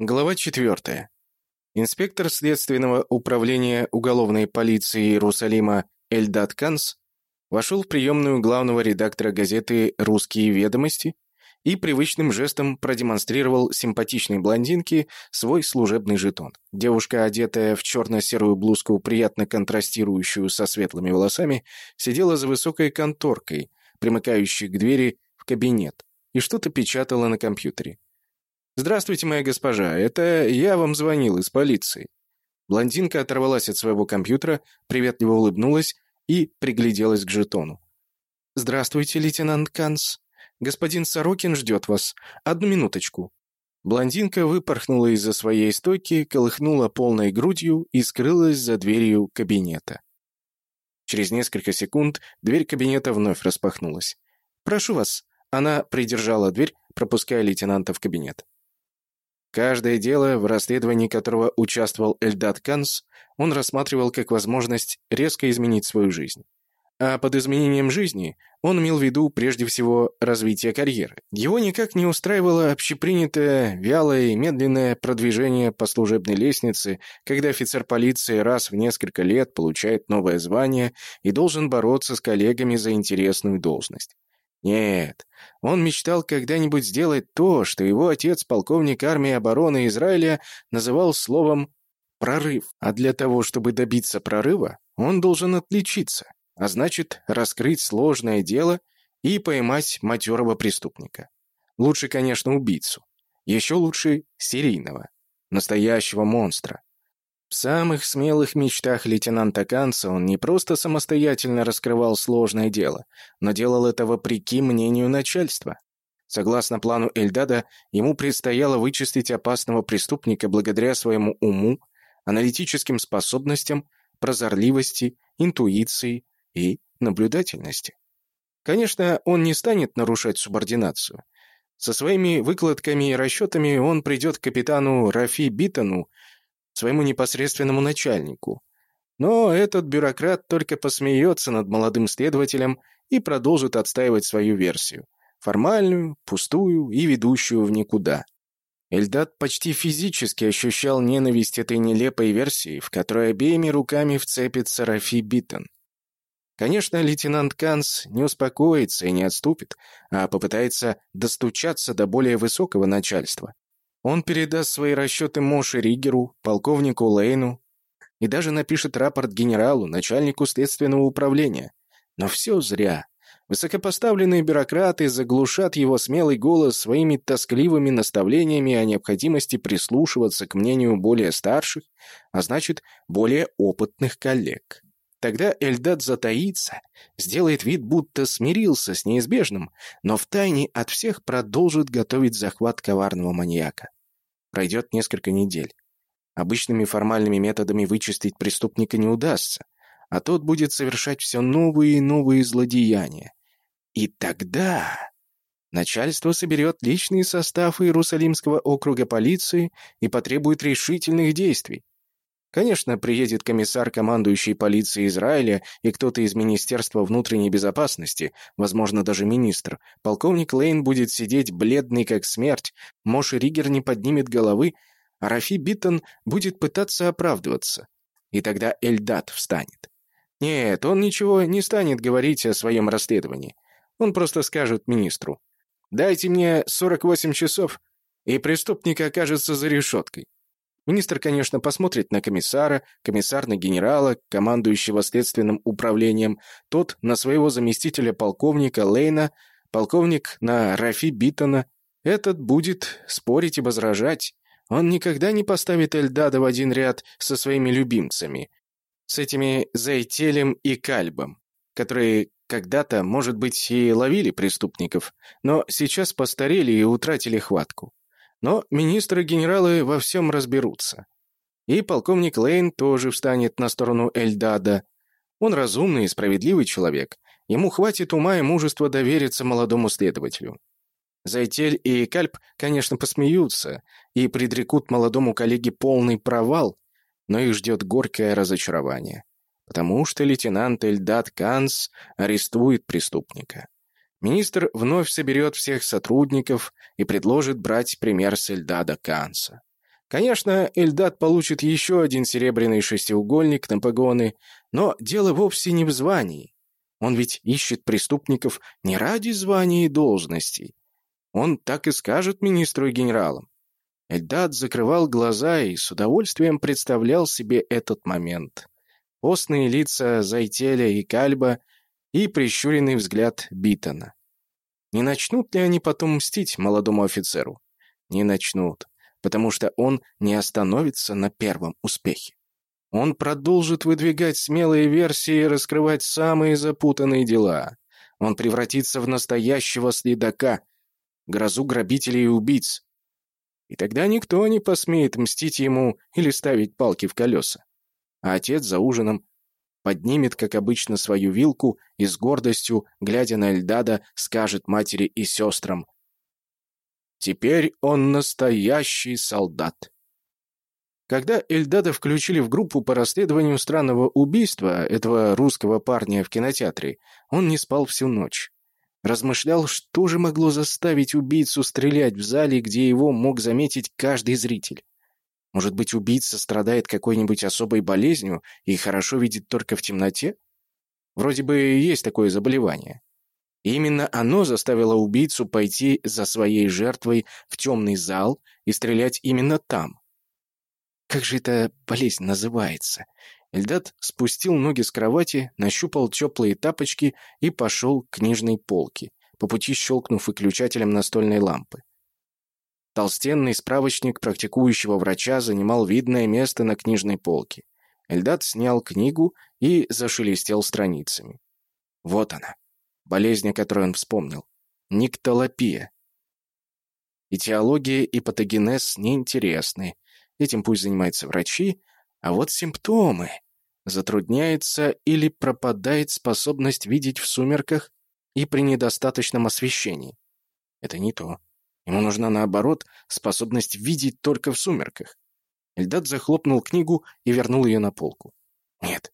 Глава 4. Инспектор следственного управления уголовной полиции Иерусалима Эльдат Канс вошел в приемную главного редактора газеты «Русские ведомости» и привычным жестом продемонстрировал симпатичной блондинке свой служебный жетон. Девушка, одетая в черно-серую блузку, приятно контрастирующую со светлыми волосами, сидела за высокой конторкой, примыкающей к двери в кабинет, и что-то печатала на компьютере. «Здравствуйте, моя госпожа, это я вам звонил из полиции». Блондинка оторвалась от своего компьютера, приветливо улыбнулась и пригляделась к жетону. «Здравствуйте, лейтенант Канс. Господин Сорокин ждет вас. Одну минуточку». Блондинка выпорхнула из-за своей стойки, колыхнула полной грудью и скрылась за дверью кабинета. Через несколько секунд дверь кабинета вновь распахнулась. «Прошу вас». Она придержала дверь, пропуская лейтенанта в кабинет. Каждое дело, в расследовании которого участвовал Эльдат Канс, он рассматривал как возможность резко изменить свою жизнь. А под изменением жизни он имел в виду прежде всего развитие карьеры. Его никак не устраивало общепринятое, вялое и медленное продвижение по служебной лестнице, когда офицер полиции раз в несколько лет получает новое звание и должен бороться с коллегами за интересную должность. Нет, он мечтал когда-нибудь сделать то, что его отец, полковник армии обороны Израиля, называл словом «прорыв». А для того, чтобы добиться прорыва, он должен отличиться, а значит, раскрыть сложное дело и поймать матерого преступника. Лучше, конечно, убийцу. Еще лучше серийного, настоящего монстра. В самых смелых мечтах лейтенанта Канца он не просто самостоятельно раскрывал сложное дело, но делал это вопреки мнению начальства. Согласно плану Эльдада, ему предстояло вычистить опасного преступника благодаря своему уму, аналитическим способностям, прозорливости, интуиции и наблюдательности. Конечно, он не станет нарушать субординацию. Со своими выкладками и расчетами он придет к капитану Рафи Битону своему непосредственному начальнику. Но этот бюрократ только посмеется над молодым следователем и продолжит отстаивать свою версию. Формальную, пустую и ведущую в никуда. Эльдат почти физически ощущал ненависть этой нелепой версии, в которой обеими руками вцепится Рафи Биттон. Конечно, лейтенант Канс не успокоится и не отступит, а попытается достучаться до более высокого начальства. Он передаст свои расчеты Моше Ригеру, полковнику Лейну и даже напишет рапорт генералу, начальнику следственного управления. Но все зря. Высокопоставленные бюрократы заглушат его смелый голос своими тоскливыми наставлениями о необходимости прислушиваться к мнению более старших, а значит, более опытных коллег. Тогда Эльдат затаится, сделает вид, будто смирился с неизбежным, но втайне от всех продолжит готовить захват коварного маньяка. Пройдет несколько недель. Обычными формальными методами вычистить преступника не удастся, а тот будет совершать все новые и новые злодеяния. И тогда... Начальство соберет личный состав Иерусалимского округа полиции и потребует решительных действий. Конечно, приедет комиссар, командующий полицией Израиля, и кто-то из Министерства внутренней безопасности, возможно, даже министр. Полковник Лейн будет сидеть бледный как смерть, Моши Ригер не поднимет головы, а Рафи Биттон будет пытаться оправдываться. И тогда Эльдат встанет. Нет, он ничего не станет говорить о своем расследовании. Он просто скажет министру. «Дайте мне 48 часов, и преступник окажется за решеткой». Министр, конечно, посмотрит на комиссара, комиссар на генерала, командующего следственным управлением, тот на своего заместителя полковника Лейна, полковник на Рафи Биттона. Этот будет спорить и возражать. Он никогда не поставит Эльдада в один ряд со своими любимцами, с этими Зайтелем и Кальбом, которые когда-то, может быть, и ловили преступников, но сейчас постарели и утратили хватку. Но министры-генералы во всем разберутся. И полковник Лейн тоже встанет на сторону Эльдада. Он разумный и справедливый человек. Ему хватит ума и мужества довериться молодому следователю. Зайтель и Кальп, конечно, посмеются и предрекут молодому коллеге полный провал, но их ждет горькое разочарование, потому что лейтенант Эльдад Канс арестует преступника. Министр вновь соберет всех сотрудников и предложит брать пример с Эльдада Канса. Конечно, Эльдат получит еще один серебряный шестиугольник на погоны, но дело вовсе не в звании. Он ведь ищет преступников не ради звания и должностей. Он так и скажет министру и генералам. Эльдат закрывал глаза и с удовольствием представлял себе этот момент. Постные лица Зайтеля и Кальба и прищуренный взгляд Битона. Не начнут ли они потом мстить молодому офицеру? Не начнут, потому что он не остановится на первом успехе. Он продолжит выдвигать смелые версии и раскрывать самые запутанные дела. Он превратится в настоящего следака, грозу грабителей и убийц. И тогда никто не посмеет мстить ему или ставить палки в колеса. А отец за ужином поднимет, как обычно, свою вилку и с гордостью, глядя на Эльдада, скажет матери и сестрам «Теперь он настоящий солдат». Когда Эльдада включили в группу по расследованию странного убийства этого русского парня в кинотеатре, он не спал всю ночь. Размышлял, что же могло заставить убийцу стрелять в зале, где его мог заметить каждый зритель. Может быть, убийца страдает какой-нибудь особой болезнью и хорошо видит только в темноте? Вроде бы есть такое заболевание. И именно оно заставило убийцу пойти за своей жертвой в темный зал и стрелять именно там. Как же эта болезнь называется? Эльдат спустил ноги с кровати, нащупал теплые тапочки и пошел к книжной полке, по пути щелкнув выключателем настольной лампы. Толстенный справочник практикующего врача занимал видное место на книжной полке. Эльдат снял книгу и зашелестел страницами. Вот она, болезнь, о которой он вспомнил. Никтолопия. Этиология и патогенез неинтересны. Этим пусть занимаются врачи, а вот симптомы. Затрудняется или пропадает способность видеть в сумерках и при недостаточном освещении. Это не то. Ему нужна, наоборот, способность видеть только в сумерках. Эльдат захлопнул книгу и вернул ее на полку. Нет,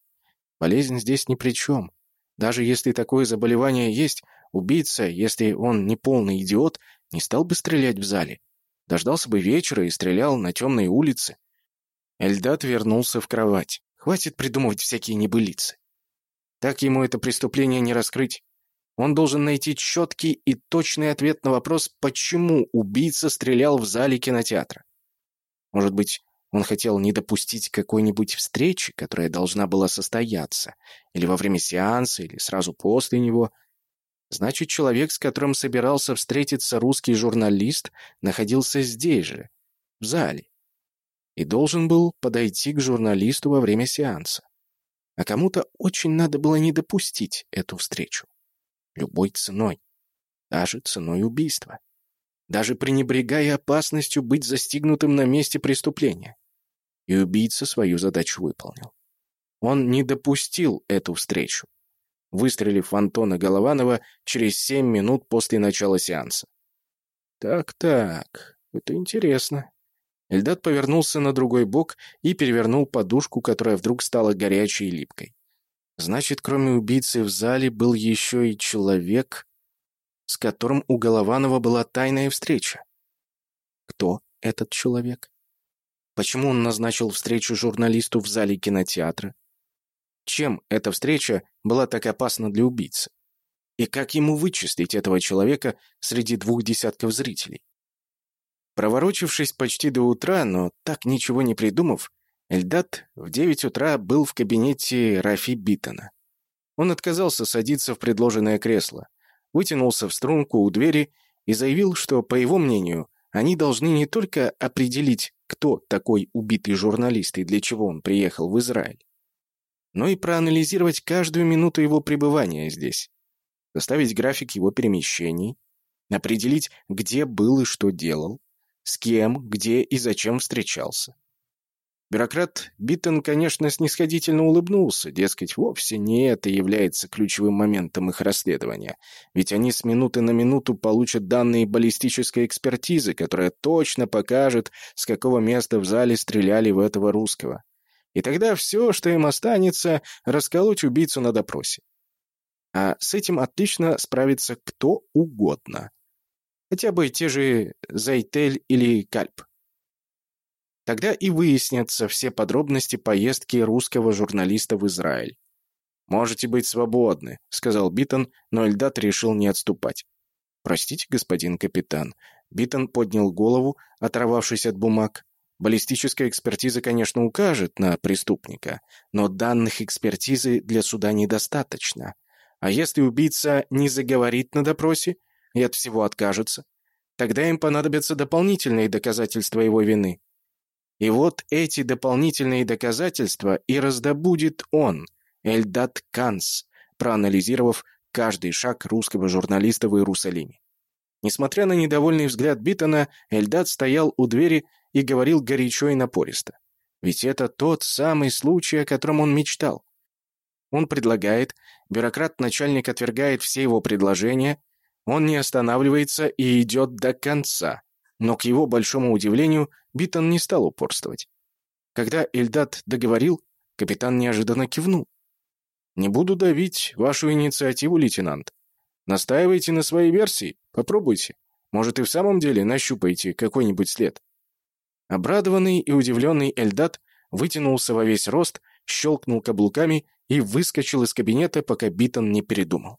болезнь здесь ни при чем. Даже если такое заболевание есть, убийца, если он не полный идиот, не стал бы стрелять в зале. Дождался бы вечера и стрелял на темной улице. Эльдат вернулся в кровать. Хватит придумывать всякие небылицы. Так ему это преступление не раскрыть. Он должен найти четкий и точный ответ на вопрос, почему убийца стрелял в зале кинотеатра. Может быть, он хотел не допустить какой-нибудь встречи, которая должна была состояться, или во время сеанса, или сразу после него. Значит, человек, с которым собирался встретиться русский журналист, находился здесь же, в зале, и должен был подойти к журналисту во время сеанса. А кому-то очень надо было не допустить эту встречу. Любой ценой. Даже ценой убийства. Даже пренебрегая опасностью быть застигнутым на месте преступления. И убийца свою задачу выполнил. Он не допустил эту встречу, выстрелив в Антона Голованова через семь минут после начала сеанса. «Так-так, это интересно». Эльдат повернулся на другой бок и перевернул подушку, которая вдруг стала горячей и липкой. Значит, кроме убийцы в зале был еще и человек, с которым у Голованова была тайная встреча. Кто этот человек? Почему он назначил встречу журналисту в зале кинотеатра? Чем эта встреча была так опасна для убийцы? И как ему вычислить этого человека среди двух десятков зрителей? Проворочившись почти до утра, но так ничего не придумав, Эльдат в девять утра был в кабинете Рафи Биттона. Он отказался садиться в предложенное кресло, вытянулся в струнку у двери и заявил, что, по его мнению, они должны не только определить, кто такой убитый журналист и для чего он приехал в Израиль, но и проанализировать каждую минуту его пребывания здесь, составить график его перемещений, определить, где был и что делал, с кем, где и зачем встречался. Бюрократ Биттон, конечно, снисходительно улыбнулся, дескать, вовсе не это является ключевым моментом их расследования, ведь они с минуты на минуту получат данные баллистической экспертизы, которая точно покажет, с какого места в зале стреляли в этого русского. И тогда все, что им останется, расколоть убийцу на допросе. А с этим отлично справится кто угодно. Хотя бы те же Зайтель или Кальп. Тогда и выяснятся все подробности поездки русского журналиста в Израиль. «Можете быть свободны», — сказал Битон, но Эльдат решил не отступать. «Простите, господин капитан». Битон поднял голову, оторвавшись от бумаг. Баллистическая экспертиза, конечно, укажет на преступника, но данных экспертизы для суда недостаточно. А если убийца не заговорит на допросе и от всего откажется, тогда им понадобятся дополнительные доказательства его вины. И вот эти дополнительные доказательства и раздобудет он, Эльдат Канс, проанализировав каждый шаг русского журналиста в Иерусалиме. Несмотря на недовольный взгляд Биттона, Эльдат стоял у двери и говорил горячо и напористо. Ведь это тот самый случай, о котором он мечтал. Он предлагает, бюрократ-начальник отвергает все его предложения, он не останавливается и идет до конца. Но, к его большому удивлению, Биттон не стал упорствовать. Когда Эльдат договорил, капитан неожиданно кивнул. «Не буду давить вашу инициативу, лейтенант. Настаивайте на своей версии, попробуйте. Может, и в самом деле нащупаете какой-нибудь след». Обрадованный и удивленный Эльдат вытянулся во весь рост, щелкнул каблуками и выскочил из кабинета, пока Биттон не передумал.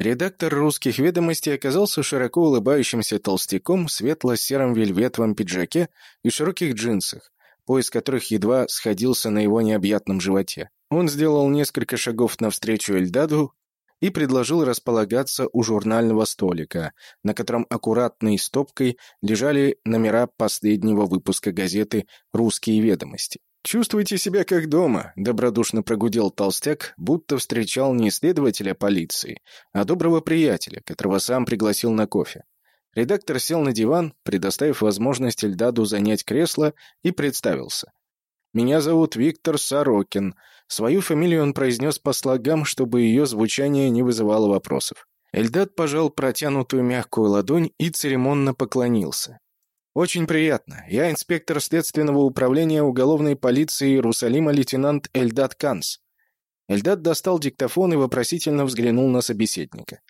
Редактор «Русских ведомостей» оказался широко улыбающимся толстяком в светло-сером вельветовом пиджаке и широких джинсах, пояс которых едва сходился на его необъятном животе. Он сделал несколько шагов навстречу Эльдаду и предложил располагаться у журнального столика, на котором аккуратной стопкой лежали номера последнего выпуска газеты «Русские ведомости». «Чувствуйте себя как дома», — добродушно прогудел толстяк, будто встречал не следователя полиции, а доброго приятеля, которого сам пригласил на кофе. Редактор сел на диван, предоставив возможность Эльдаду занять кресло, и представился. «Меня зовут Виктор Сорокин». Свою фамилию он произнес по слогам, чтобы ее звучание не вызывало вопросов. Эльдад пожал протянутую мягкую ладонь и церемонно поклонился. «Очень приятно. Я инспектор Следственного управления уголовной полиции Иерусалима лейтенант Эльдат Канс». Эльдат достал диктофон и вопросительно взглянул на собеседника.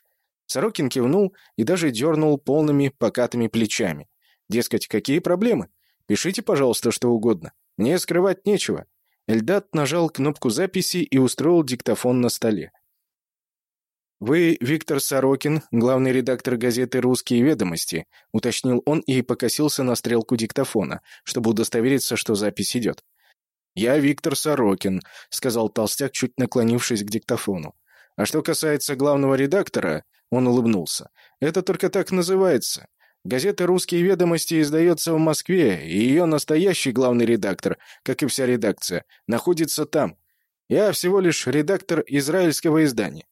Сорокин кивнул и даже дернул полными покатыми плечами. Дескать, какие проблемы? Пишите, пожалуйста, что угодно. Мне скрывать нечего. Эльдат нажал кнопку записи и устроил диктофон на столе. «Вы Виктор Сорокин, главный редактор газеты «Русские ведомости», — уточнил он и покосился на стрелку диктофона, чтобы удостовериться, что запись идет. «Я Виктор Сорокин», — сказал толстяк, чуть наклонившись к диктофону. «А что касается главного редактора...» — он улыбнулся. «Это только так называется. Газета «Русские ведомости» издается в Москве, и ее настоящий главный редактор, как и вся редакция, находится там. Я всего лишь редактор израильского издания.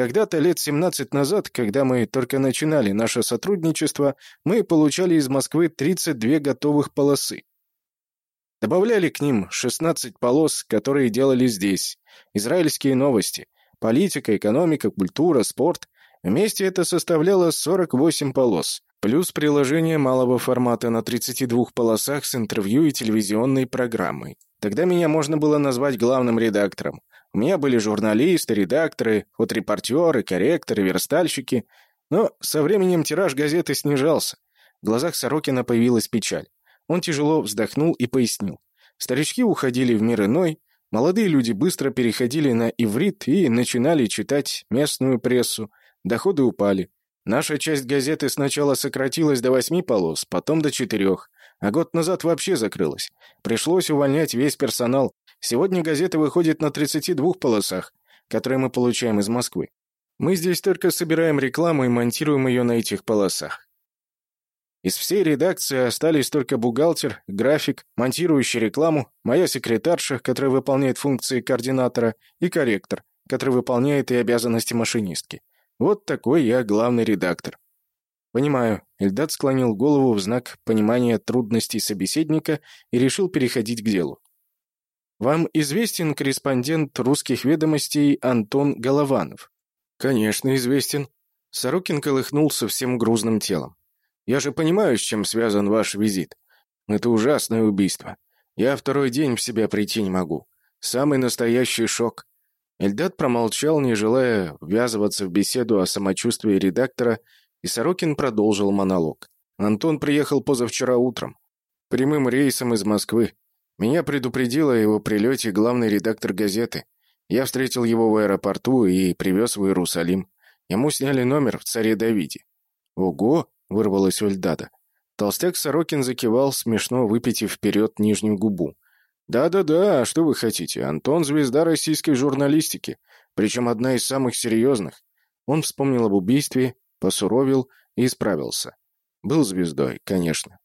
Когда-то лет 17 назад, когда мы только начинали наше сотрудничество, мы получали из Москвы 32 готовых полосы. Добавляли к ним 16 полос, которые делали здесь. Израильские новости, политика, экономика, культура, спорт. Вместе это составляло 48 полос, плюс приложение малого формата на 32 полосах с интервью и телевизионной программой. Тогда меня можно было назвать главным редактором. У меня были журналисты, редакторы, фоторепортеры, корректоры, верстальщики. Но со временем тираж газеты снижался. В глазах Сорокина появилась печаль. Он тяжело вздохнул и пояснил. Старички уходили в мир иной, молодые люди быстро переходили на иврит и начинали читать местную прессу. Доходы упали. Наша часть газеты сначала сократилась до восьми полос, потом до четырех, а год назад вообще закрылась. Пришлось увольнять весь персонал, Сегодня газета выходит на 32 полосах, которые мы получаем из Москвы. Мы здесь только собираем рекламу и монтируем ее на этих полосах. Из всей редакции остались только бухгалтер, график, монтирующий рекламу, моя секретарша, которая выполняет функции координатора, и корректор, который выполняет и обязанности машинистки. Вот такой я главный редактор. Понимаю. Эльдат склонил голову в знак понимания трудностей собеседника и решил переходить к делу. Вам известен корреспондент русских ведомостей Антон Голованов? Конечно, известен. Сорокин колыхнулся всем грузным телом. Я же понимаю, с чем связан ваш визит. Это ужасное убийство. Я второй день в себя прийти не могу. Самый настоящий шок. Эльдат промолчал, не желая ввязываться в беседу о самочувствии редактора, и Сорокин продолжил монолог. Антон приехал позавчера утром. Прямым рейсом из Москвы. Меня предупредил о его прилете главный редактор газеты. Я встретил его в аэропорту и привез в Иерусалим. Ему сняли номер в «Царе Давиде». «Ого!» — вырвалось у Эльдада. Толстяк Сорокин закивал, смешно выпитив вперед нижнюю губу. «Да-да-да, а что вы хотите? Антон — звезда российской журналистики, причем одна из самых серьезных». Он вспомнил об убийстве, посуровил и исправился. Был звездой, конечно.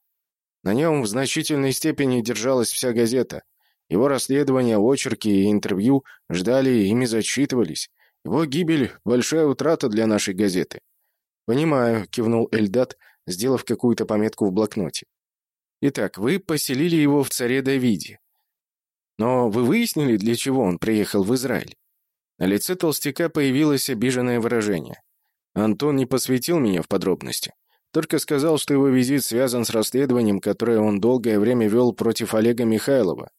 На нем в значительной степени держалась вся газета. Его расследования, очерки и интервью ждали и ими зачитывались. Его гибель — большая утрата для нашей газеты. «Понимаю», — кивнул Эльдат, сделав какую-то пометку в блокноте. «Итак, вы поселили его в царе Давиде. Но вы выяснили, для чего он приехал в Израиль?» На лице толстяка появилось обиженное выражение. Антон не посвятил меня в подробности. Только сказал, что его визит связан с расследованием, которое он долгое время вел против Олега Михайлова.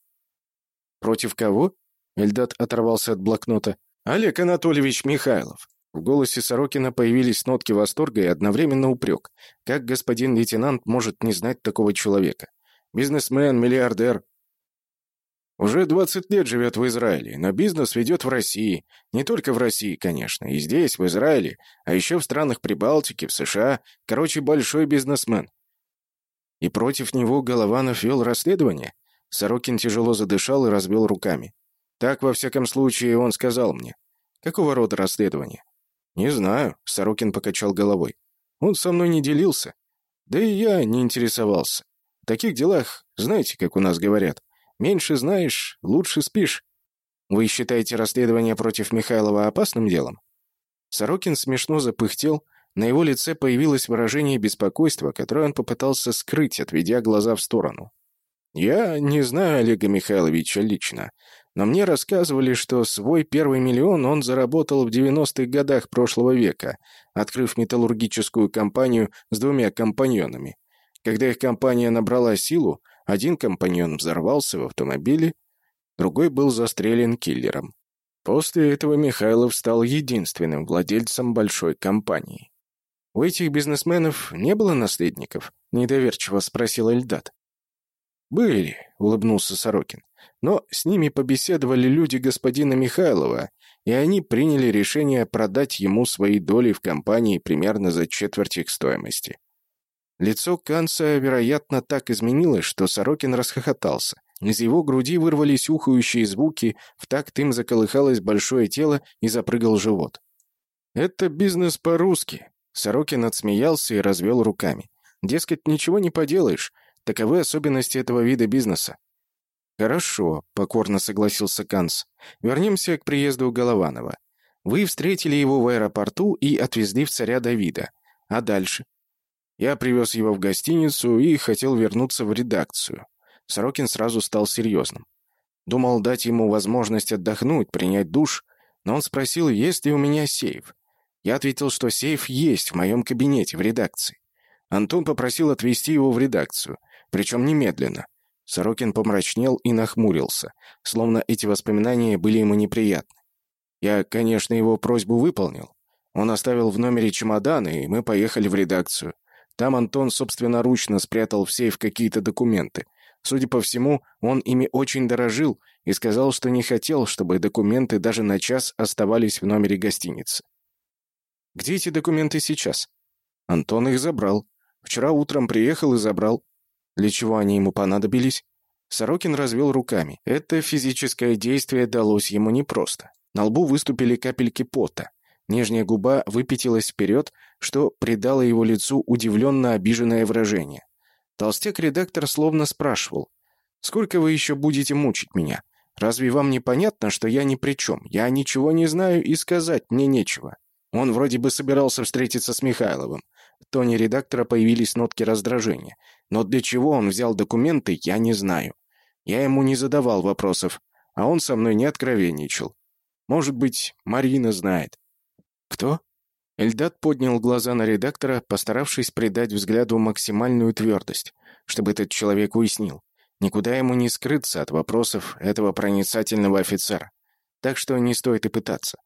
«Против кого?» Эльдат оторвался от блокнота. «Олег Анатольевич Михайлов». В голосе Сорокина появились нотки восторга и одновременно упрек. Как господин лейтенант может не знать такого человека? Бизнесмен, миллиардер, уже 20 лет живет в Израиле, но бизнес ведет в России. Не только в России, конечно, и здесь, в Израиле, а еще в странах Прибалтики, в США. Короче, большой бизнесмен. И против него Голованов вел расследование? Сорокин тяжело задышал и развел руками. Так, во всяком случае, он сказал мне. Какого рода расследование? Не знаю, Сорокин покачал головой. Он со мной не делился. Да и я не интересовался. В таких делах, знаете, как у нас говорят, Меньше знаешь, лучше спишь. Вы считаете расследование против Михайлова опасным делом?» Сорокин смешно запыхтел, на его лице появилось выражение беспокойства, которое он попытался скрыть, отведя глаза в сторону. «Я не знаю Олега Михайловича лично, но мне рассказывали, что свой первый миллион он заработал в 90-х годах прошлого века, открыв металлургическую компанию с двумя компаньонами. Когда их компания набрала силу, один компаньон взорвался в автомобиле, другой был застрелен киллером. После этого Михайлов стал единственным владельцем большой компании. «У этих бизнесменов не было наследников?» — недоверчиво спросил Эльдат. «Были», — улыбнулся Сорокин. «Но с ними побеседовали люди господина Михайлова, и они приняли решение продать ему свои доли в компании примерно за четверть их стоимости. Лицо Канца, вероятно, так изменилось, что Сорокин расхохотался. Из его груди вырвались ухающие звуки, в такт им заколыхалось большое тело и запрыгал живот. «Это бизнес по-русски», — Сорокин отсмеялся и развел руками. «Дескать, ничего не поделаешь, таковы особенности этого вида бизнеса». «Хорошо», — покорно согласился Канц. «Вернемся к приезду Голованова. Вы встретили его в аэропорту и отвезли в царя Давида. А дальше?» Я привез его в гостиницу и хотел вернуться в редакцию. Сорокин сразу стал серьезным. Думал дать ему возможность отдохнуть, принять душ, но он спросил, есть ли у меня сейф. Я ответил, что сейф есть в моем кабинете в редакции. Антон попросил отвезти его в редакцию, причем немедленно. Сорокин помрачнел и нахмурился, словно эти воспоминания были ему неприятны. Я, конечно, его просьбу выполнил. Он оставил в номере чемоданы, и мы поехали в редакцию. Там Антон собственноручно спрятал в сейф какие-то документы. Судя по всему, он ими очень дорожил и сказал, что не хотел, чтобы документы даже на час оставались в номере гостиницы. «Где эти документы сейчас?» Антон их забрал. Вчера утром приехал и забрал. Для чего они ему понадобились? Сорокин развел руками. Это физическое действие далось ему непросто. На лбу выступили капельки пота. Нижняя губа выпятилась вперед, что придало его лицу удивленно обиженное выражение. Толстяк-редактор словно спрашивал, «Сколько вы еще будете мучить меня? Разве вам не понятно, что я ни при чем? Я ничего не знаю и сказать мне нечего». Он вроде бы собирался встретиться с Михайловым. В тоне редактора появились нотки раздражения. Но для чего он взял документы, я не знаю. Я ему не задавал вопросов, а он со мной не откровенничал. Может быть, Марина знает. «Кто?» Эльдат поднял глаза на редактора, постаравшись придать взгляду максимальную твердость, чтобы этот человек уяснил. Никуда ему не скрыться от вопросов этого проницательного офицера. Так что не стоит и пытаться.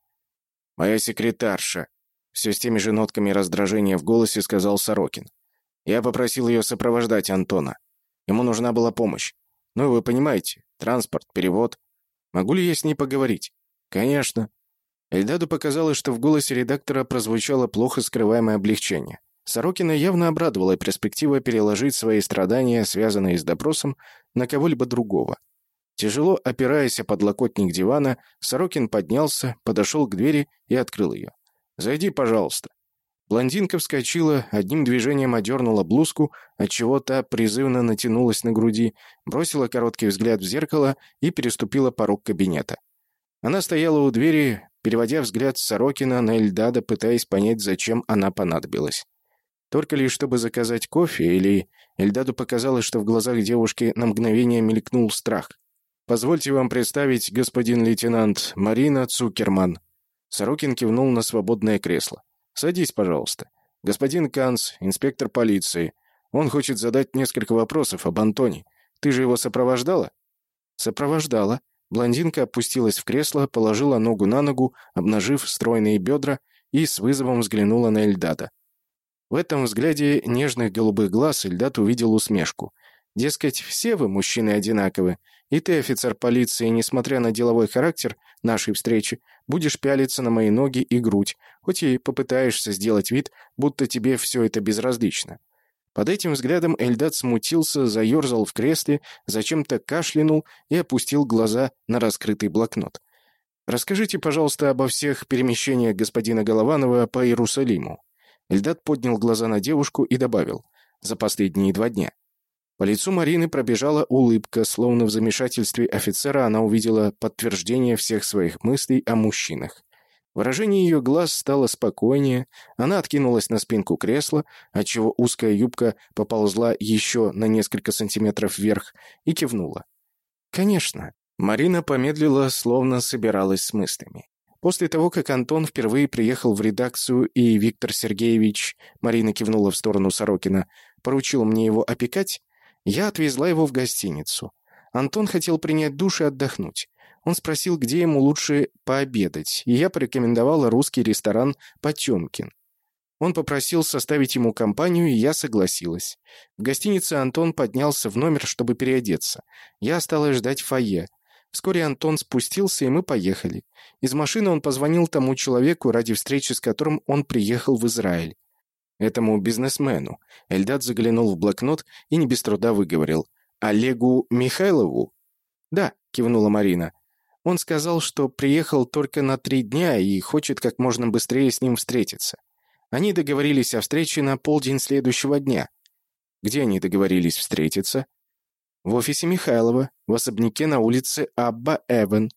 «Моя секретарша», — все с теми же нотками раздражения в голосе сказал Сорокин. «Я попросил ее сопровождать Антона. Ему нужна была помощь. Ну, вы понимаете, транспорт, перевод. Могу ли я с ней поговорить? Конечно. Эльдаду показалось, что в голосе редактора прозвучало плохо скрываемое облегчение. Сорокина явно обрадовала перспектива переложить свои страдания, связанные с допросом, на кого-либо другого. Тяжело опираясь о подлокотник дивана, Сорокин поднялся, подошел к двери и открыл ее. «Зайди, пожалуйста». Блондинка вскочила, одним движением одернула блузку, отчего та призывно натянулась на груди, бросила короткий взгляд в зеркало и переступила порог кабинета. Она стояла у двери, переводя взгляд Сорокина на Эльдада, пытаясь понять, зачем она понадобилась. Только лишь чтобы заказать кофе, или Эльдаду показалось, что в глазах девушки на мгновение мелькнул страх. «Позвольте вам представить, господин лейтенант, Марина Цукерман». Сорокин кивнул на свободное кресло. «Садись, пожалуйста. Господин Канц, инспектор полиции. Он хочет задать несколько вопросов об Антоне. Ты же его сопровождала?» «Сопровождала», Блондинка опустилась в кресло, положила ногу на ногу, обнажив стройные бедра, и с вызовом взглянула на Эльдата. В этом взгляде нежных голубых глаз Эльдат увидел усмешку. Дескать, все вы, мужчины, одинаковы, и ты, офицер полиции, несмотря на деловой характер нашей встречи, будешь пялиться на мои ноги и грудь, хоть и попытаешься сделать вид, будто тебе все это безразлично. Под этим взглядом Эльдат смутился, заерзал в кресле, зачем-то кашлянул и опустил глаза на раскрытый блокнот. «Расскажите, пожалуйста, обо всех перемещениях господина Голованова по Иерусалиму». Эльдат поднял глаза на девушку и добавил «за последние два дня». По лицу Марины пробежала улыбка, словно в замешательстве офицера она увидела подтверждение всех своих мыслей о мужчинах. Выражение ее глаз стало спокойнее, она откинулась на спинку кресла, отчего узкая юбка поползла еще на несколько сантиметров вверх, и кивнула. «Конечно». Марина помедлила, словно собиралась с мыслями. После того, как Антон впервые приехал в редакцию, и Виктор Сергеевич, Марина кивнула в сторону Сорокина, поручил мне его опекать, я отвезла его в гостиницу. Антон хотел принять душ и отдохнуть. Он спросил, где ему лучше пообедать, и я порекомендовала русский ресторан «Потемкин». Он попросил составить ему компанию, и я согласилась. В гостинице Антон поднялся в номер, чтобы переодеться. Я осталась ждать фойе. Вскоре Антон спустился, и мы поехали. Из машины он позвонил тому человеку, ради встречи с которым он приехал в Израиль. Этому бизнесмену. Эльдат заглянул в блокнот и не без труда выговорил. «Олегу Михайлову?» «Да», — кивнула Марина. Он сказал, что приехал только на три дня и хочет как можно быстрее с ним встретиться. Они договорились о встрече на полдень следующего дня. Где они договорились встретиться? В офисе Михайлова, в особняке на улице Абба Эвен.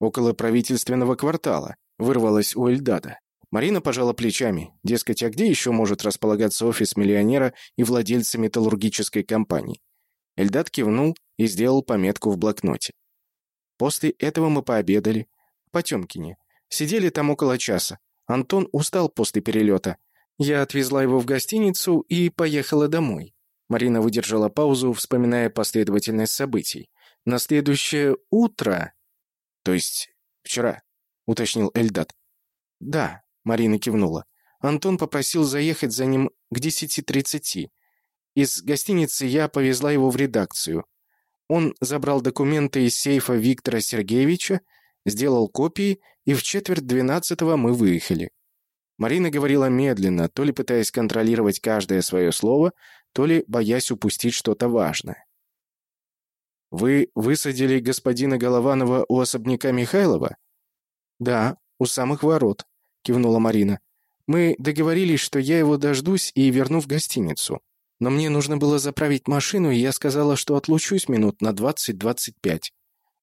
Около правительственного квартала, вырвалась у Эльдада. Марина пожала плечами. Дескать, а где еще может располагаться офис миллионера и владельца металлургической компании? Эльдад кивнул и сделал пометку в блокноте. После этого мы пообедали. В Потемкине. Сидели там около часа. Антон устал после перелета. Я отвезла его в гостиницу и поехала домой. Марина выдержала паузу, вспоминая последовательность событий. На следующее утро... То есть вчера, уточнил Эльдат. Да, Марина кивнула. Антон попросил заехать за ним к 10.30. Из гостиницы я повезла его в редакцию. Он забрал документы из сейфа Виктора Сергеевича, сделал копии, и в четверть двенадцатого мы выехали. Марина говорила медленно, то ли пытаясь контролировать каждое свое слово, то ли боясь упустить что-то важное. «Вы высадили господина Голованова у особняка Михайлова?» «Да, у самых ворот», — кивнула Марина. «Мы договорились, что я его дождусь и верну в гостиницу. Но мне нужно было заправить машину, и я сказала, что отлучусь минут на 20-25.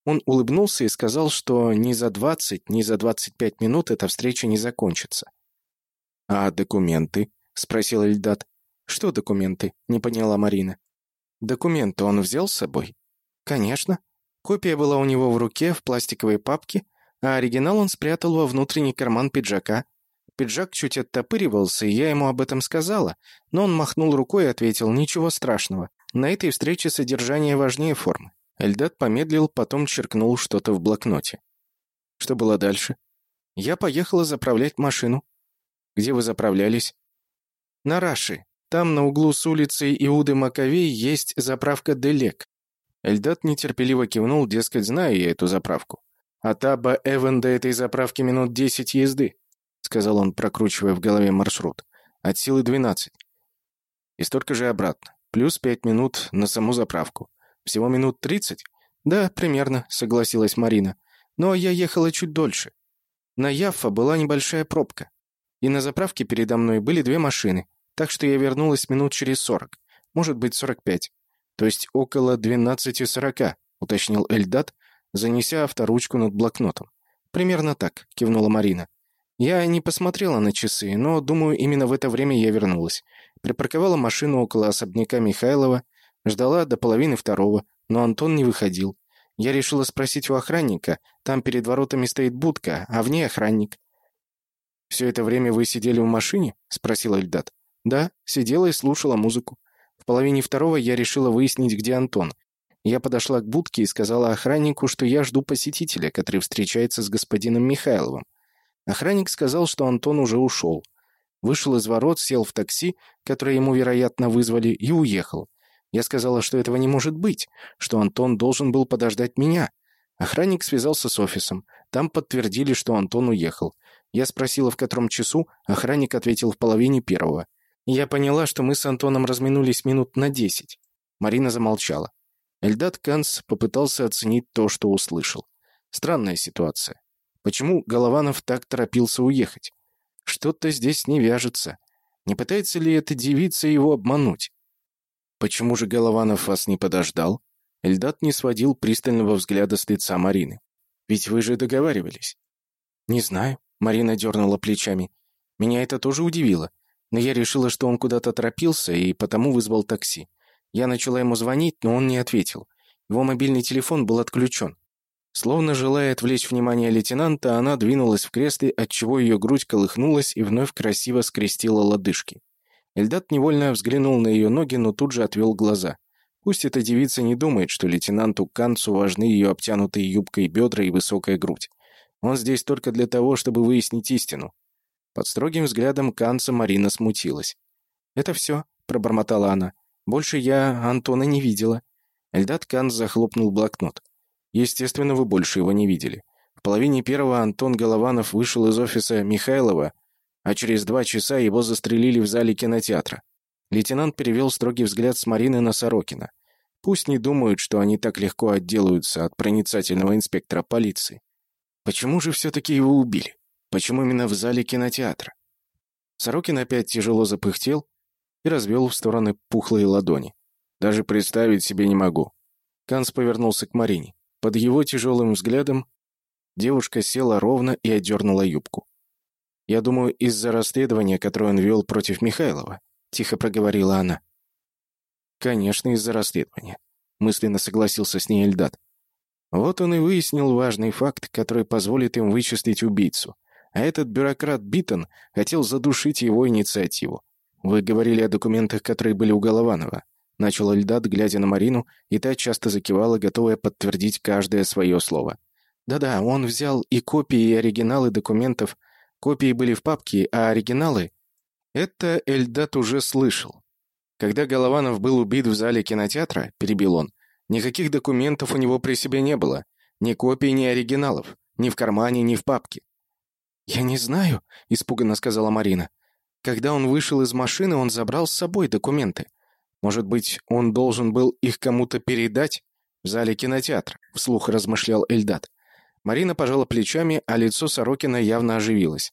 Он улыбнулся и сказал, что ни за 20, ни за 25 минут эта встреча не закончится. «А документы?» — спросил Эльдат. «Что документы?» — не поняла Марина. «Документы он взял с собой?» «Конечно. Копия была у него в руке в пластиковой папке, а оригинал он спрятал во внутренний карман пиджака. Пиджак чуть оттопыривался, и я ему об этом сказала, но он махнул рукой и ответил «Ничего страшного. На этой встрече содержание важнее формы». Эльдат помедлил, потом черкнул что-то в блокноте. Что было дальше? Я поехала заправлять машину. Где вы заправлялись? На Раши. там, на углу с улицей Иуды Маковей, есть заправка «Делек». Эльдат нетерпеливо кивнул, дескать, знаю я эту заправку. «От Аба Эван до этой заправки минут десять езды», — сказал он, прокручивая в голове маршрут. «От силы двенадцать. И столько же обратно. Плюс пять минут на саму заправку. Всего минут тридцать?» «Да, примерно», — согласилась Марина. «Но я ехала чуть дольше. На Яффа была небольшая пробка. И на заправке передо мной были две машины, так что я вернулась минут через сорок, может быть, сорок пять. То есть около двенадцати сорока, уточнил Эльдат, занеся авторучку над блокнотом. Примерно так, кивнула Марина. Я не посмотрела на часы, но, думаю, именно в это время я вернулась. Припарковала машину около особняка Михайлова, ждала до половины второго, но Антон не выходил. Я решила спросить у охранника. Там перед воротами стоит будка, а в ней охранник. «Все это время вы сидели в машине?» — спросил Эльдат. «Да, сидела и слушала музыку. В половине второго я решила выяснить, где Антон. Я подошла к будке и сказала охраннику, что я жду посетителя, который встречается с господином Михайловым. Охранник сказал, что Антон уже ушел. Вышел из ворот, сел в такси, которое ему, вероятно, вызвали, и уехал. Я сказала, что этого не может быть, что Антон должен был подождать меня. Охранник связался с офисом. Там подтвердили, что Антон уехал. Я спросила, в котором часу, охранник ответил в половине первого. Я поняла, что мы с Антоном разминулись минут на десять. Марина замолчала. Эльдат Канц попытался оценить то, что услышал. Странная ситуация. Почему Голованов так торопился уехать? Что-то здесь не вяжется. Не пытается ли эта девица его обмануть? Почему же Голованов вас не подождал? Эльдат не сводил пристального взгляда с лица Марины. Ведь вы же договаривались. Не знаю, Марина дернула плечами. Меня это тоже удивило. Но я решила, что он куда-то торопился, и потому вызвал такси. Я начала ему звонить, но он не ответил. Его мобильный телефон был отключен. Словно желая отвлечь внимание лейтенанта, она двинулась в кресле, отчего ее грудь колыхнулась и вновь красиво скрестила лодыжки. Эльдат невольно взглянул на ее ноги, но тут же отвел глаза. Пусть эта девица не думает, что лейтенанту Канцу важны ее обтянутые юбкой бедра и высокая грудь. Он здесь только для того, чтобы выяснить истину. Под строгим взглядом Канца Марина смутилась. «Это все», — пробормотала она. «Больше я Антона не видела». Эльдат Канц захлопнул блокнот. «Естественно, вы больше его не видели. В половине первого Антон Голованов вышел из офиса Михайлова, а через два часа его застрелили в зале кинотеатра». Лейтенант перевел строгий взгляд с Марины на Сорокина. Пусть не думают, что они так легко отделаются от проницательного инспектора полиции. Почему же все-таки его убили? Почему именно в зале кинотеатра? Сорокин опять тяжело запыхтел и развел в стороны пухлые ладони. Даже представить себе не могу. Канс повернулся к Марине. Под его тяжелым взглядом девушка села ровно и отдернула юбку. «Я думаю, из-за расследования, которое он вел против Михайлова», — тихо проговорила она. «Конечно, из-за расследования», — мысленно согласился с ней Эльдат. Вот он и выяснил важный факт, который позволит им вычислить убийцу а этот бюрократ Биттон хотел задушить его инициативу. Вы говорили о документах, которые были у Голованова. Начал Эльдат, глядя на Марину, и та часто закивала, готовая подтвердить каждое свое слово. Да-да, он взял и копии, и оригиналы документов. Копии были в папке, а оригиналы... Это Эльдат уже слышал. Когда Голованов был убит в зале кинотеатра, перебил он, никаких документов у него при себе не было. Ни копий, ни оригиналов. Ни в кармане, ни в папке. «Я не знаю», — испуганно сказала Марина. «Когда он вышел из машины, он забрал с собой документы. Может быть, он должен был их кому-то передать?» «В зале кинотеатра», — вслух размышлял Эльдат. Марина пожала плечами, а лицо Сорокина явно оживилось.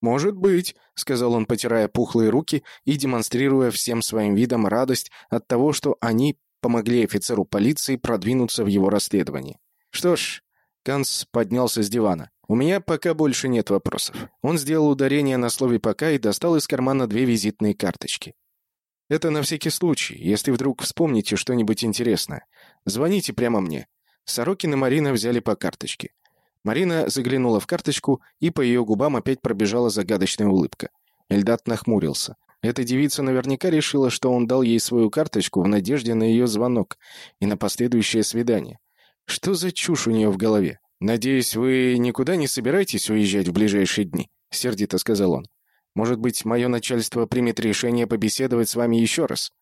«Может быть», — сказал он, потирая пухлые руки и демонстрируя всем своим видом радость от того, что они помогли офицеру полиции продвинуться в его расследовании. «Что ж», — Ганс поднялся с дивана. «У меня пока больше нет вопросов». Он сделал ударение на слове «пока» и достал из кармана две визитные карточки. «Это на всякий случай, если вдруг вспомните что-нибудь интересное. Звоните прямо мне». Сорокин и Марина взяли по карточке. Марина заглянула в карточку, и по ее губам опять пробежала загадочная улыбка. Эльдат нахмурился. Эта девица наверняка решила, что он дал ей свою карточку в надежде на ее звонок и на последующее свидание. Что за чушь у нее в голове? «Надеюсь, вы никуда не собираетесь уезжать в ближайшие дни?» — сердито сказал он. Может быть, мое начальство примет решение побеседовать с вами еще раз?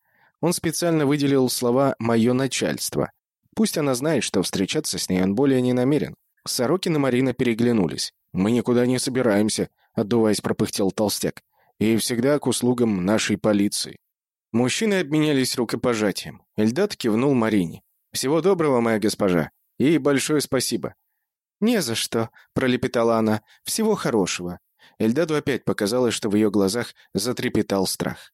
Он специально выделил слова «мое начальство». Пусть она знает, что встречаться с ней он более не намерен. Сорокин и Марина переглянулись. «Мы никуда не собираемся», — отдуваясь, пропыхтел толстяк. «И всегда к услугам нашей полиции». Мужчины обменялись рукопожатием. Эльдат кивнул Марине. «Всего доброго, моя госпожа. И большое спасибо». «Не за что», — пролепетала она. «Всего хорошего». Эльдаду опять показалось, что в ее глазах затрепетал страх.